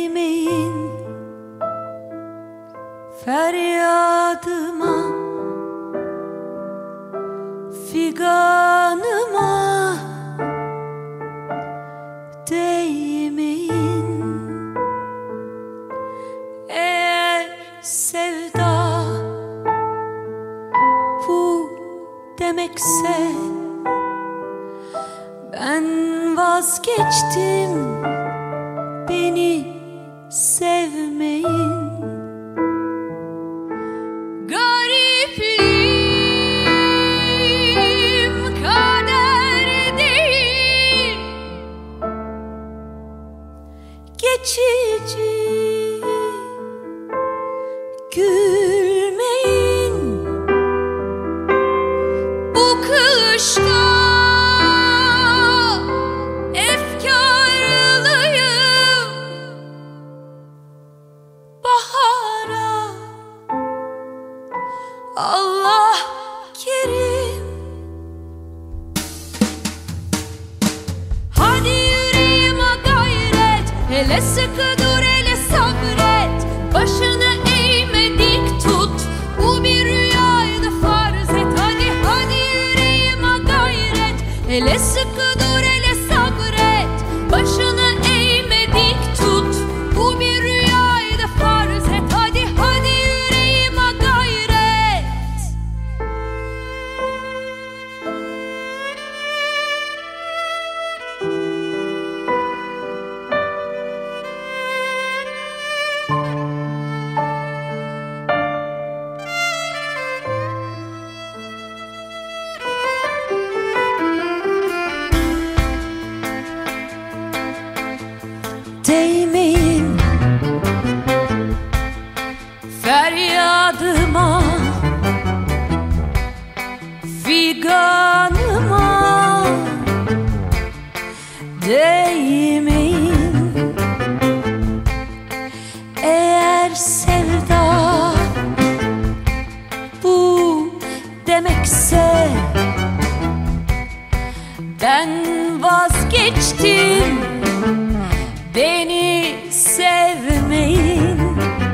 değmeyin feryadıma figanıma değmeyin. Eğer sevda bu demekse ben vazgeçtim. Beni 미치지. 그 sıkı Değmeyin feryadıma Figanıma Değmeyin Eğer sevda Bu demekse Ben vazgeçtim saving me.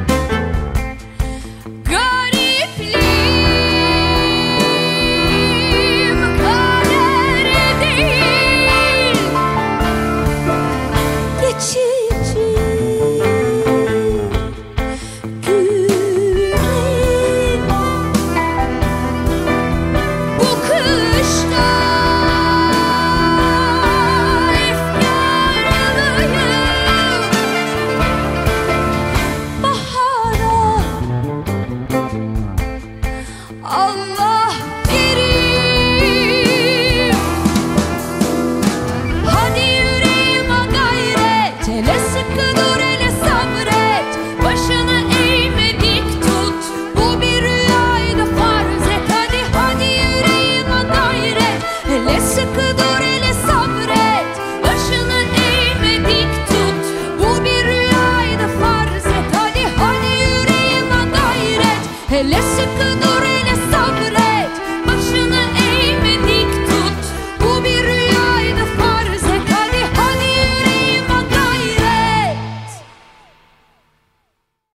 Öyle sıkı dur hele sabret. Başını eğme tut. Bu bir rüyaydı farz Hadi hadi yüreğime gayret. Hele sıkı dur.